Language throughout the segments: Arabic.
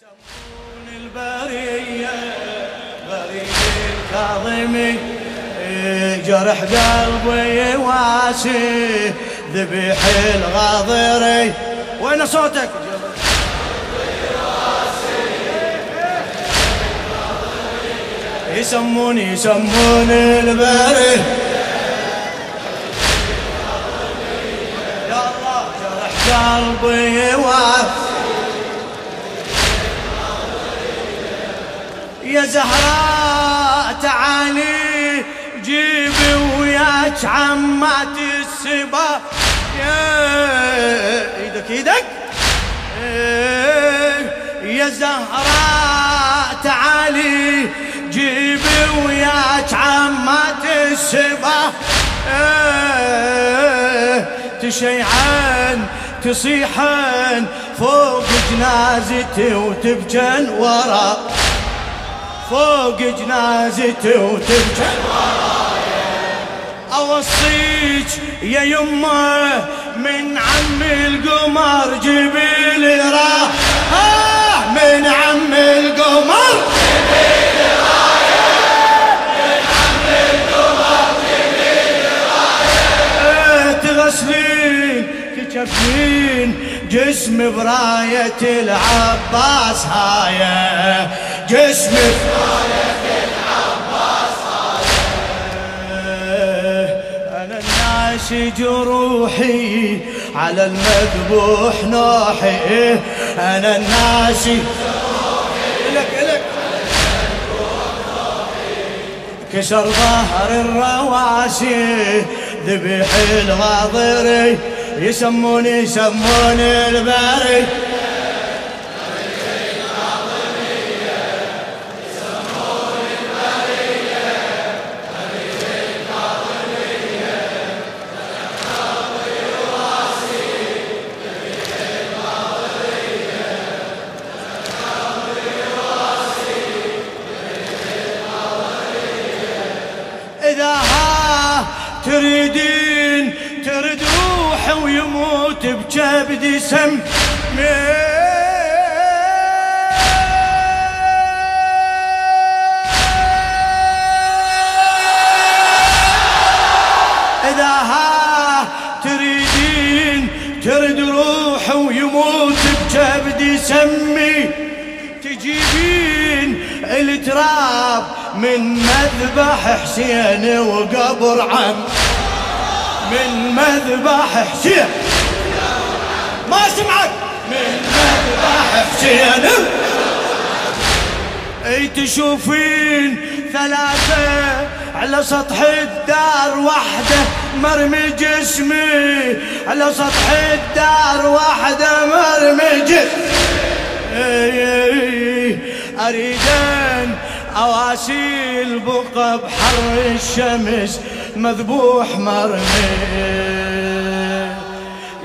يسمون البرية بريد الكاظمي جرح قلبي واسي ذبيح الغاضري وين صوتك؟ يسمون يسمون البري يا الله جرح قلبي يا زهراء تعالي جيبي وياك عمات السبا يا إيدك إيدك. يا زهراء تعالي جيبي وياك عمات السبا تشيعن تصيحن فوق جنازتي وتبجن ورا فوق جنازتي وتبجن أوصيك يا يمه من عم القمر جيبي جسم براية العباس هاي جسم أنا الناس جروحي على المذبوح نوحي. أنا الناس كسر ظهر الرواسي ذبح الغاضري. يسموني يسموني الباري. ويموت بكبد سم. إذا ها تريدين ترد روحي ويموت بكبد سمي تجيبين التراب من مذبح حسين وقبر عم. من مذبح حسين. ما سمعك من مذبح حسين. أي تشوفين ثلاثة على سطح الدار وحدة مرمي جسمي. على سطح الدار وحدة مرمي جسمي. اريدن اواسي البقى بحر الشمس مذبوح مرمي.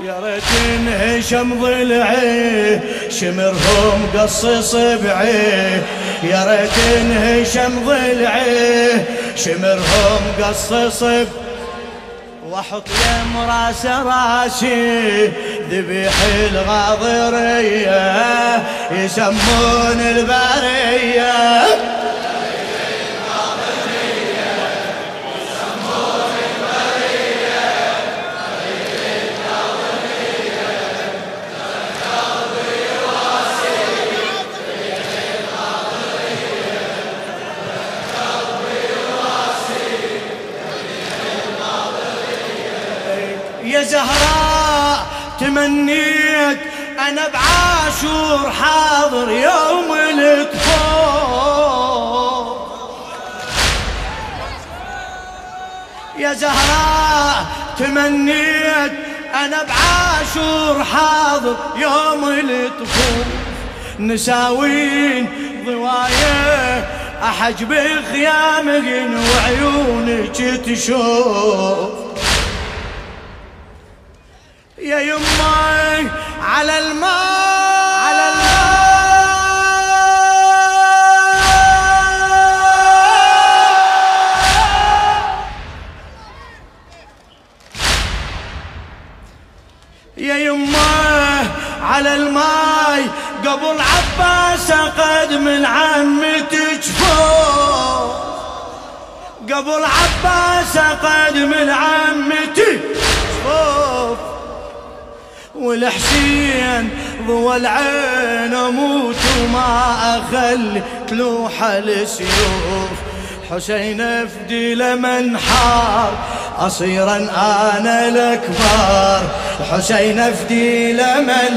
يا ريت انهشم ضلعي شمرهم قص صبعي. يا ريت انهشم ضلعي شمرهم قص صبعي. واحط يم راس راسي ذبيح الغاضرية يسمون البرية تمنيت أنا بعاشور حاضر يوم الكفور يا زهراء تمنيت أنا بعاشور حاضر يوم الطفوف نساوين ضوايه احجب خيامك وعيونك تشوف. يا يمي على الماء. على الماء. يا يمه على الماي قبل العباس قد من عمتك فوق قبل عباس قد من عمتك والحسين ضوى العين أموت وما اخلي تلوحه السيوف. حسين أفدي لمن حار اصيرا أنا الاكبر حسين أفدي لمن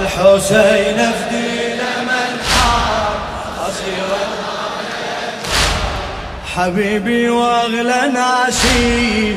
الحسين أفدي لمن حار. اصيرا حبيبي واغلى ناسي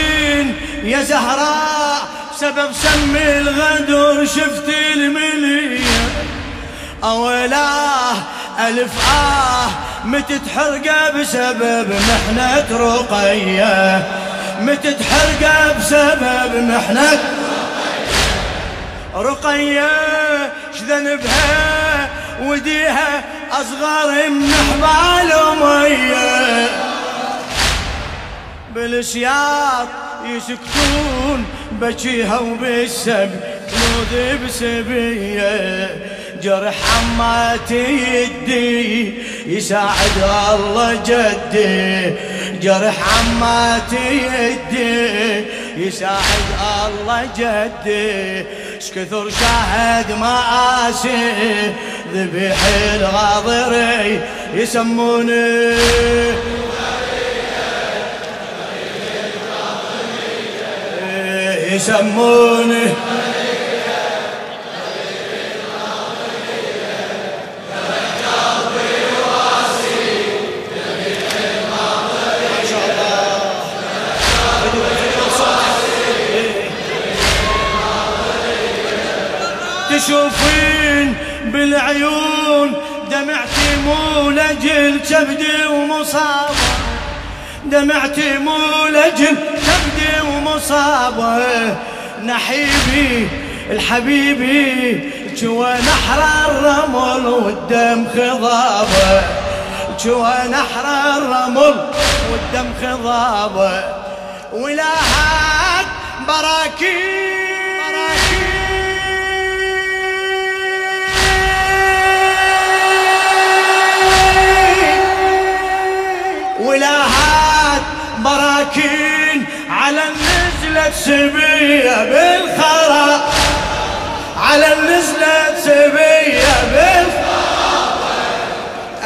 يا زهراء سبب سم الغدر شفت الملية أولاه ألف آه مت تحرقه بسبب محنة رقية؟ مت تحرقه بسبب محنة رقية؟ شذنبها وديها أصغر من حبال أمية. بالسياط يسكتون بجيها وبالسب تنوذ بسبية جرح عماتي يدي يساعد الله جدي. جرح عماتي يدي يساعد الله جدي. شكثر شاهد مآسي ذبيح الغاضري يسموني يسمونه. تشوفين بالعيون دمعتي مو لجل كبدي ومصابة. دمعتي مو لجل كبدي ومصابة نحيبي الحبيبي جوا نحر الرمل والدم خضابه. جوا نحر الرمل والدم خضابه. ولهات براكين ولهات براكين على النزلة سبية بالخرا. على النزلة سبية بالخرا.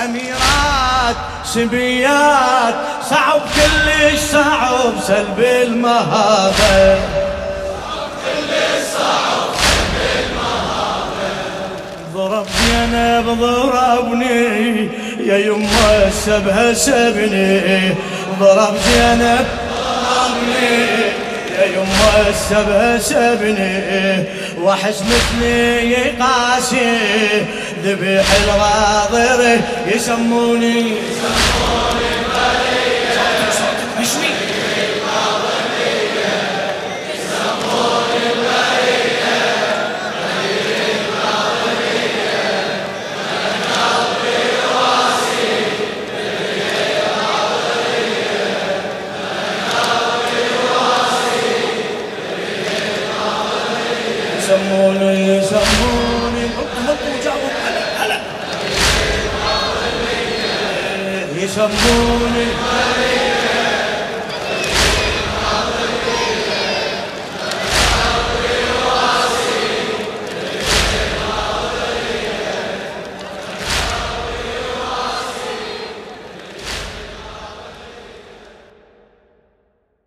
أميرات سبيات صعب كلش صعب سلب المهابة ضرب زينب ضربني يا يما سبها سبني ضرب زينب ضربني يما سبها سبني وحش مثلي يقاسي ذبيح الغاضر يسموني يسموني. هلا يسموني